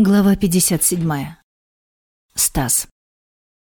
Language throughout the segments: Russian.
Глава 57. Стас.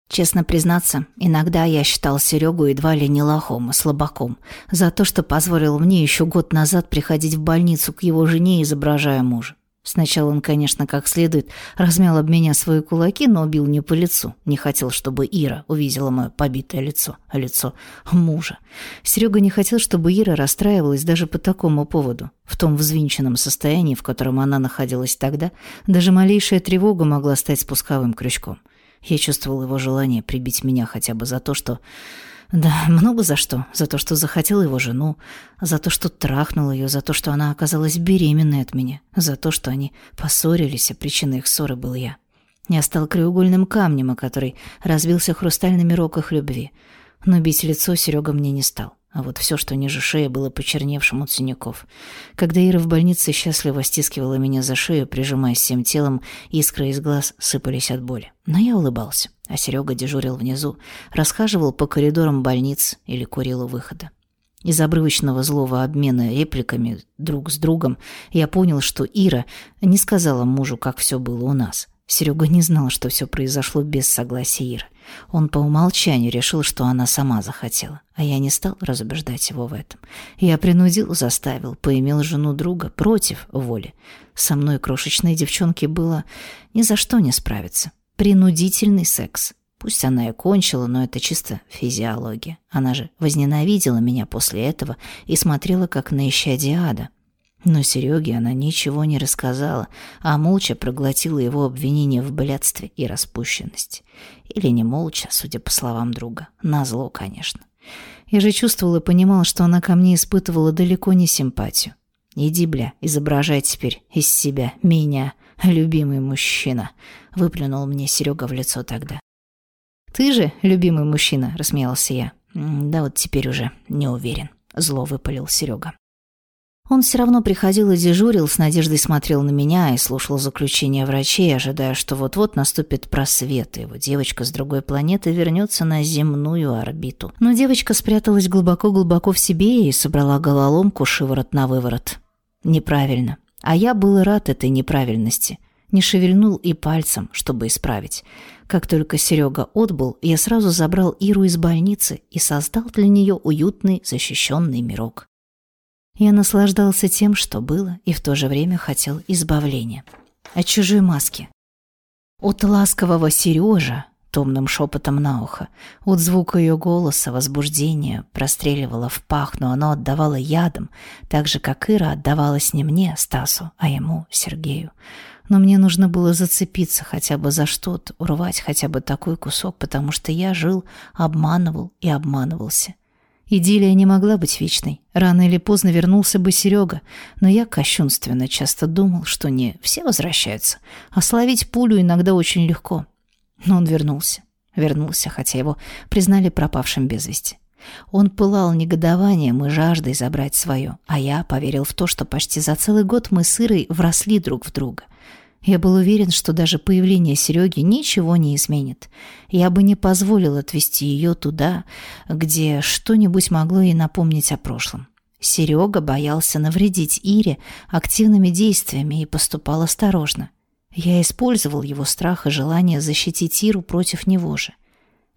Честно признаться, иногда я считал Серегу едва ли не лохом и слабаком за то, что позволил мне еще год назад приходить в больницу к его жене, изображая мужа. Сначала он, конечно, как следует размял об меня свои кулаки, но убил не по лицу. Не хотел, чтобы Ира увидела мое побитое лицо, а лицо мужа. Серега не хотел, чтобы Ира расстраивалась даже по такому поводу. В том взвинченном состоянии, в котором она находилась тогда, даже малейшая тревога могла стать спусковым крючком. Я чувствовал его желание прибить меня хотя бы за то, что да, много за что. За то, что захотел его жену, за то, что трахнул ее, за то, что она оказалась беременной от меня, за то, что они поссорились, а причиной их ссоры был я. Я стал краеугольным камнем, о который разбился хрустальный мирок их любви. Но бить лицо Серега мне не стал. А вот все, что ниже шеи, было почерневшим от синяков. Когда Ира в больнице счастливо стискивала меня за шею, прижимаясь всем телом, искры из глаз сыпались от боли. Но я улыбался, а Серега дежурил внизу, расхаживал по коридорам больниц или курил у выхода. Из обрывочного злого обмена репликами друг с другом я понял, что Ира не сказала мужу, как все было у нас. Серега не знал, что все произошло без согласия Иры. Он по умолчанию решил, что она сама захотела, а я не стал разубеждать его в этом. Я принудил, заставил, поимел жену друга против воли. Со мной крошечной девчонке было ни за что не справиться. Принудительный секс. Пусть она и кончила, но это чисто физиология. Она же возненавидела меня после этого и смотрела как на исчадие ада. Но Сереге она ничего не рассказала, а молча проглотила его обвинение в блядстве и распущенности. Или не молча, судя по словам друга. Назло, конечно. Я же чувствовал и понимал, что она ко мне испытывала далеко не симпатию. «Иди, бля, изображай теперь из себя меня, любимый мужчина», — выплюнул мне Серега в лицо тогда. «Ты же, любимый мужчина», — рассмеялся я. «Да вот теперь уже не уверен», — зло выпалил Серега. Он все равно приходил и дежурил, с надеждой смотрел на меня и слушал заключения врачей, ожидая, что вот-вот наступит просвет, и его девочка с другой планеты вернется на земную орбиту. Но девочка спряталась глубоко-глубоко в себе и собрала головоломку шиворот на выворот. Неправильно. А я был рад этой неправильности. Не шевельнул и пальцем, чтобы исправить. Как только Серега отбыл, я сразу забрал Иру из больницы и создал для нее уютный защищенный мирок. Я наслаждался тем, что было, и в то же время хотел избавления. От чужой маски. От ласкового Сережа, томным шепотом на ухо, от звука ее голоса, возбуждения простреливало в пах, но оно отдавало ядом, так же, как Ира отдавалась не мне, Стасу, а ему, Сергею. Но мне нужно было зацепиться хотя бы за что-то, урвать хотя бы такой кусок, потому что я жил, обманывал и обманывался. Идиллия не могла быть вечной. Рано или поздно вернулся бы Серега, но я кощунственно часто думал, что не все возвращаются, а словить пулю иногда очень легко. Но он вернулся. Вернулся, хотя его признали пропавшим без вести. Он пылал негодованием и жаждой забрать свое, а я поверил в то, что почти за целый год мы с Ирой вросли друг в друга — я был уверен, что даже появление Сереги ничего не изменит. Я бы не позволил отвезти ее туда, где что-нибудь могло ей напомнить о прошлом. Серега боялся навредить Ире активными действиями и поступал осторожно. Я использовал его страх и желание защитить Иру против него же.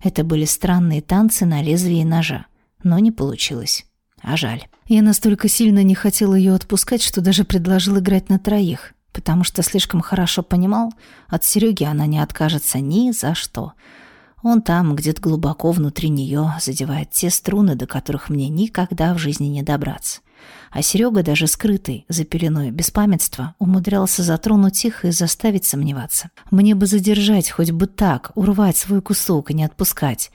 Это были странные танцы на лезвии ножа, но не получилось. А жаль. Я настолько сильно не хотел ее отпускать, что даже предложил играть на троих потому что слишком хорошо понимал, от Сереги она не откажется ни за что. Он там, где-то глубоко внутри нее, задевает те струны, до которых мне никогда в жизни не добраться. А Серега, даже скрытый за пеленой беспамятства, умудрялся затронуть их и заставить сомневаться. Мне бы задержать хоть бы так, урвать свой кусок и не отпускать.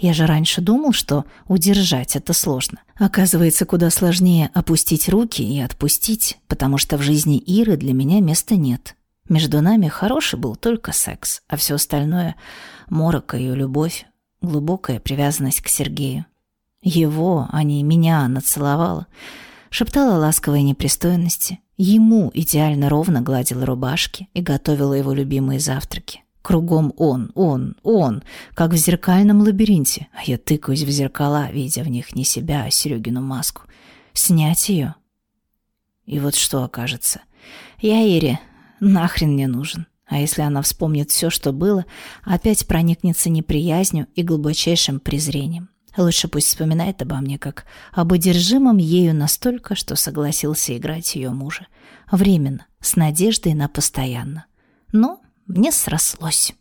Я же раньше думал, что удержать это сложно. Оказывается, куда сложнее опустить руки и отпустить, потому что в жизни Иры для меня места нет. Между нами хороший был только секс, а все остальное — морок ее любовь, глубокая привязанность к Сергею. Его, а не меня, она целовала, шептала ласковые непристойности, ему идеально ровно гладила рубашки и готовила его любимые завтраки. Кругом он, он, он, как в зеркальном лабиринте, а я тыкаюсь в зеркала, видя в них не себя, а Серегину маску. Снять ее? И вот что окажется. Я Ире нахрен не нужен. А если она вспомнит все, что было, опять проникнется неприязнью и глубочайшим презрением. Лучше пусть вспоминает обо мне как об одержимом ею настолько, что согласился играть ее мужа. Временно, с надеждой на постоянно. Но мне срослось.